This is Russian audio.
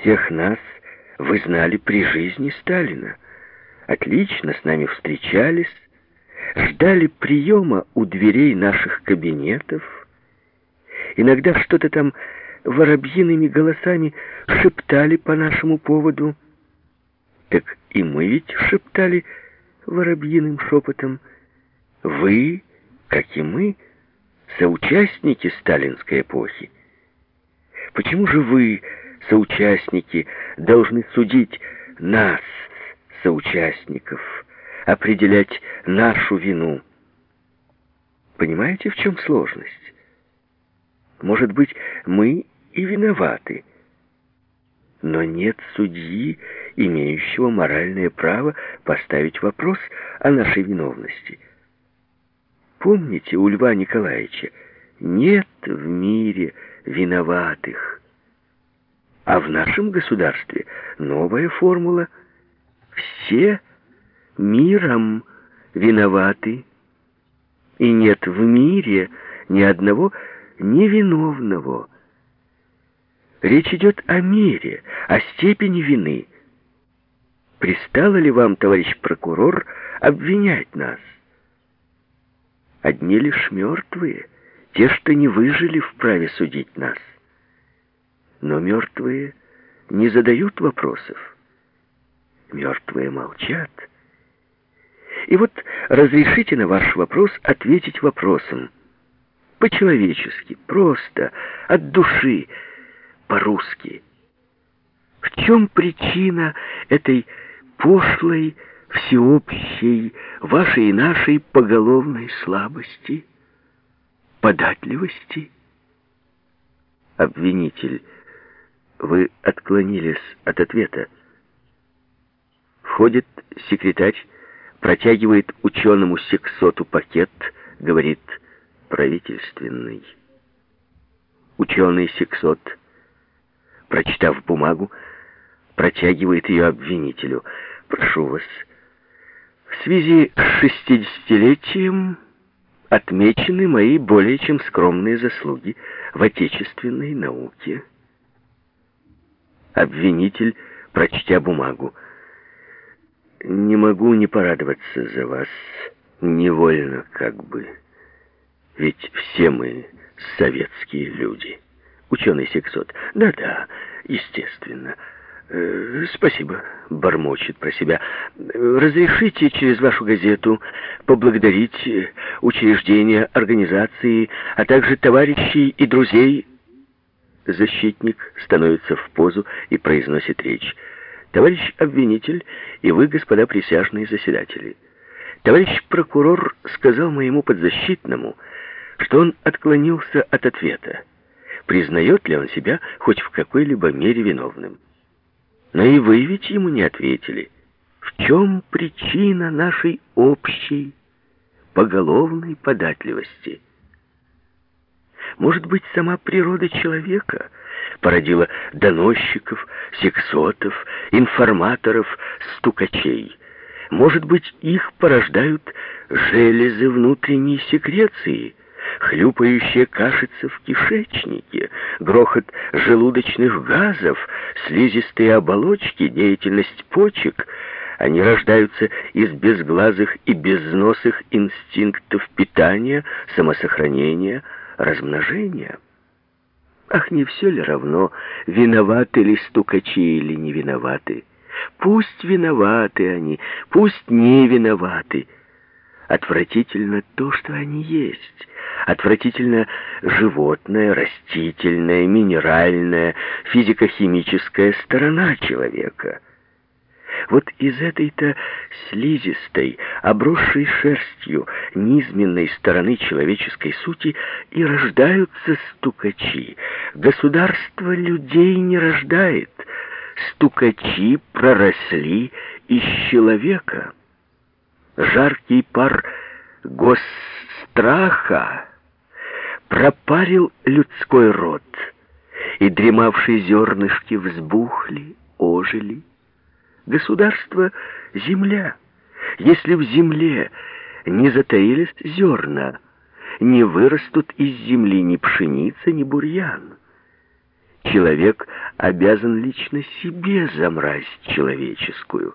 Всех нас вы знали при жизни Сталина. Отлично с нами встречались, ждали приема у дверей наших кабинетов. Иногда что-то там воробьиными голосами шептали по нашему поводу. Так и мы ведь шептали воробьиным шепотом. Вы, как и мы, соучастники сталинской эпохи. Почему же вы, соучастники, должны судить нас, соучастников, определять нашу вину? Понимаете, в чем сложность? Может быть, мы и виноваты, но нет судьи, имеющего моральное право поставить вопрос о нашей виновности. Помните у Льва Николаевича, нет в мире виноватых. А в нашем государстве новая формула. Все миром виноваты. И нет в мире ни одного невиновного. Речь идет о мире, о степени вины. Пристало ли вам, товарищ прокурор, обвинять нас? Одни лишь мертвые, те, что не выжили, вправе судить нас. Но мертвые не задают вопросов. Мертвые молчат. И вот разрешите на ваш вопрос ответить вопросом. По-человечески, просто, от души, по-русски. В чем причина этой пошлой, всеобщей, вашей и нашей поголовной слабости, податливости? Обвинитель, вы отклонились от ответа. Входит секретарь, протягивает ученому сексоту пакет, говорит «правительственный». Ученый сексот, прочитав бумагу, протягивает ее обвинителю. «Прошу вас, в связи с шестидесятилетием отмечены мои более чем скромные заслуги в отечественной науке». Обвинитель, прочтя бумагу, «Не могу не порадоваться за вас, невольно как бы, ведь все мы советские люди». Ученый сексот, «Да-да, естественно». Э, «Спасибо», — бормочет про себя. «Разрешите через вашу газету поблагодарить учреждения, организации, а также товарищей и друзей». Защитник становится в позу и произносит речь. «Товарищ обвинитель и вы, господа присяжные заседатели, товарищ прокурор сказал моему подзащитному, что он отклонился от ответа. Признает ли он себя хоть в какой-либо мере виновным?» Но и вы ведь ему не ответили. В чем причина нашей общей поголовной податливости? Может быть, сама природа человека породила доносчиков, сексотов, информаторов, стукачей. Может быть, их порождают железы внутренней секреции – хлюпающая кашица в кишечнике, грохот желудочных газов, слизистые оболочки, деятельность почек. Они рождаются из безглазых и безносых инстинктов питания, самосохранения, размножения. Ах, не все ли равно, виноваты ли стукачи или не виноваты? Пусть виноваты они, пусть не виноваты. Отвратительно то, что они есть. Отвратительно животная, растительная, минеральная, физико-химическая сторона человека. Вот из этой-то слизистой, обросшей шерстью, низменной стороны человеческой сути и рождаются стукачи. Государство людей не рождает. Стукачи проросли из человека жаркий пар госстраха пропарил людской род, и дремавшие зернышки взбухли, ожили. Государство — земля. Если в земле не затаились зерна, не вырастут из земли ни пшеница, ни бурьян. человек обязан лично себе за мразь человеческую.